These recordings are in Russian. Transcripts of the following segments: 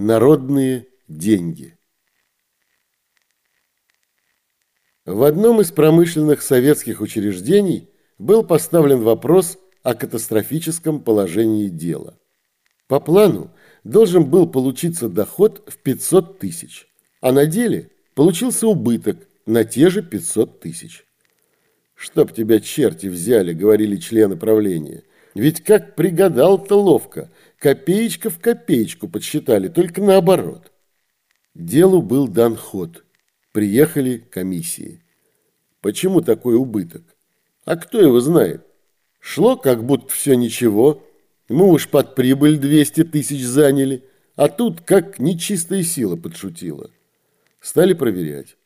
Народные деньги. В одном из промышленных советских учреждений был поставлен вопрос о катастрофическом положении дела. По плану должен был получиться доход в 500 тысяч, а на деле получился убыток на те же 500 тысяч. «Чтоб тебя черти взяли», — говорили члены правления. «Ведь как пригадал-то ловко, копеечка в копеечку подсчитали, только наоборот». Делу был дан ход. Приехали комиссии. Почему такой убыток? А кто его знает? Шло как будто все ничего. Мы уж под прибыль 200 тысяч заняли, а тут как нечистая сила подшутила. Стали проверять.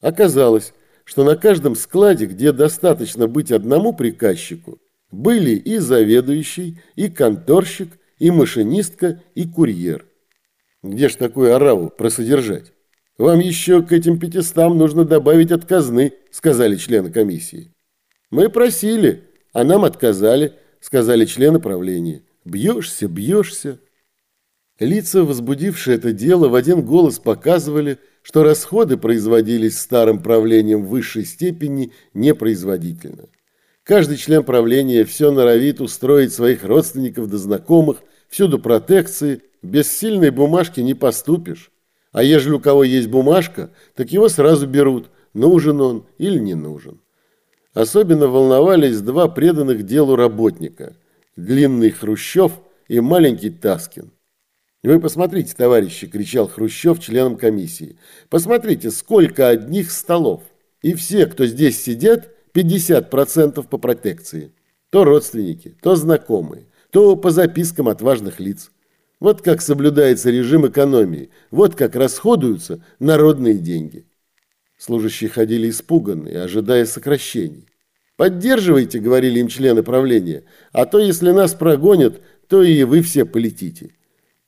Оказалось, что на каждом складе, где достаточно быть одному приказчику, были и заведующий, и конторщик, и машинистка, и курьер. Где ж такую ораву просодержать? Вам еще к этим пятистам нужно добавить от казны, сказали члены комиссии. Мы просили, а нам отказали, сказали члены правления. Бьешься, бьешься. Лица, возбудившие это дело, в один голос показывали, что расходы производились старым правлением в высшей степени непроизводительно. Каждый член правления все норовит устроить своих родственников до знакомых, всюду протекции, без сильной бумажки не поступишь. А ежели у кого есть бумажка, так его сразу берут, нужен он или не нужен. Особенно волновались два преданных делу работника – длинный Хрущев и маленький Таскин. «Вы посмотрите, товарищи!» – кричал Хрущев членам комиссии. «Посмотрите, сколько одних столов! И все, кто здесь сидят, 50% по протекции. То родственники, то знакомые, то по запискам от важных лиц. Вот как соблюдается режим экономии, вот как расходуются народные деньги». Служащие ходили испуганные, ожидая сокращений. «Поддерживайте», — говорили им члены правления, «а то, если нас прогонят, то и вы все полетите».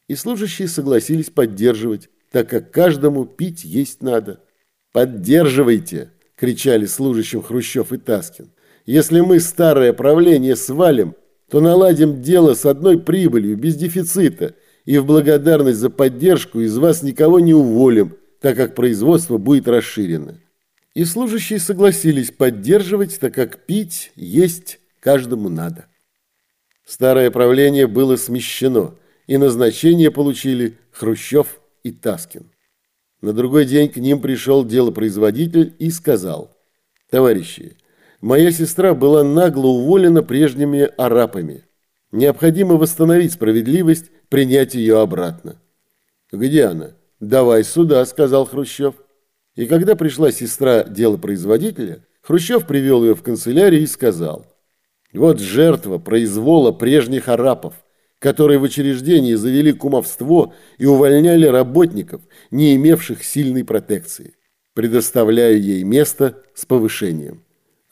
И служащие согласились поддерживать, так как каждому пить есть надо. «Поддерживайте!» – кричали служащим Хрущев и Таскин. «Если мы старое правление свалим, то наладим дело с одной прибылью, без дефицита, и в благодарность за поддержку из вас никого не уволим, так как производство будет расширено». И служащие согласились поддерживать, так как пить, есть каждому надо. Старое правление было смещено – и назначение получили Хрущев и Таскин. На другой день к ним пришел делопроизводитель и сказал, «Товарищи, моя сестра была нагло уволена прежними арапами. Необходимо восстановить справедливость, принять ее обратно». «Где она?» «Давай сюда», — сказал Хрущев. И когда пришла сестра делопроизводителя, Хрущев привел ее в канцелярию и сказал, «Вот жертва произвола прежних арапов которые в учреждении завели кумовство и увольняли работников, не имевших сильной протекции, предоставляя ей место с повышением.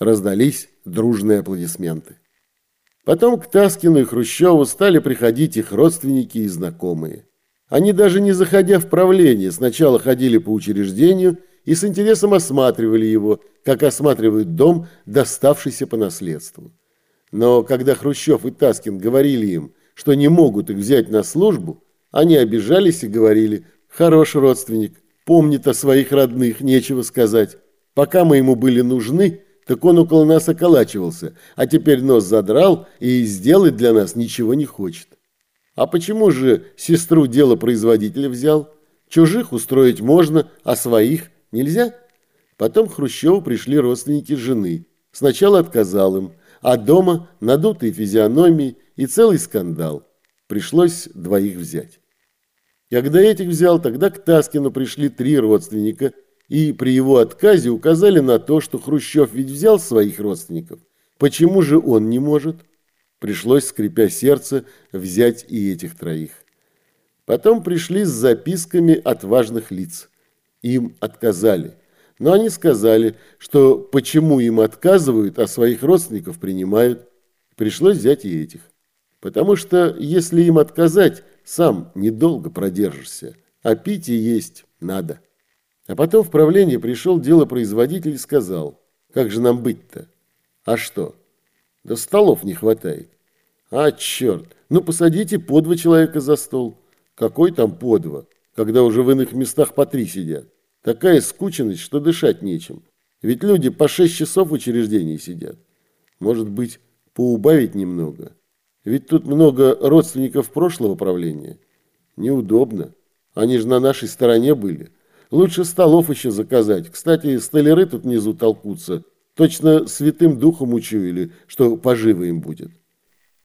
Раздались дружные аплодисменты. Потом к Таскину и Хрущеву стали приходить их родственники и знакомые. Они даже не заходя в правление, сначала ходили по учреждению и с интересом осматривали его, как осматривают дом, доставшийся по наследству. Но когда Хрущев и Таскин говорили им – что не могут их взять на службу, они обижались и говорили «Хорош родственник, помнит о своих родных, нечего сказать. Пока мы ему были нужны, так он около нас околачивался, а теперь нос задрал и сделать для нас ничего не хочет». А почему же сестру дело производителя взял? Чужих устроить можно, а своих нельзя? Потом к Хрущеву пришли родственники жены. Сначала отказал им, а дома надутые физиономии и целый скандал. Пришлось двоих взять. Когда этих взял, тогда к Таскину пришли три родственника и при его отказе указали на то, что Хрущев ведь взял своих родственников. Почему же он не может? Пришлось, скрипя сердце, взять и этих троих. Потом пришли с записками от важных лиц. Им отказали. Но они сказали, что почему им отказывают, а своих родственников принимают. Пришлось взять и этих. Потому что, если им отказать, сам недолго продержишься, а пить и есть надо. А потом в правление пришел делопроизводитель и сказал, как же нам быть-то? А что? Да столов не хватает. А, черт, ну посадите по два человека за стол. Какой там по два? когда уже в иных местах по три сидят. Такая скученность, что дышать нечем. Ведь люди по шесть часов в учреждении сидят. Может быть, поубавить немного? Ведь тут много родственников прошлого правления. Неудобно. Они же на нашей стороне были. Лучше столов еще заказать. Кстати, столяры тут внизу толкутся. Точно святым духом учуяли, что поживо им будет.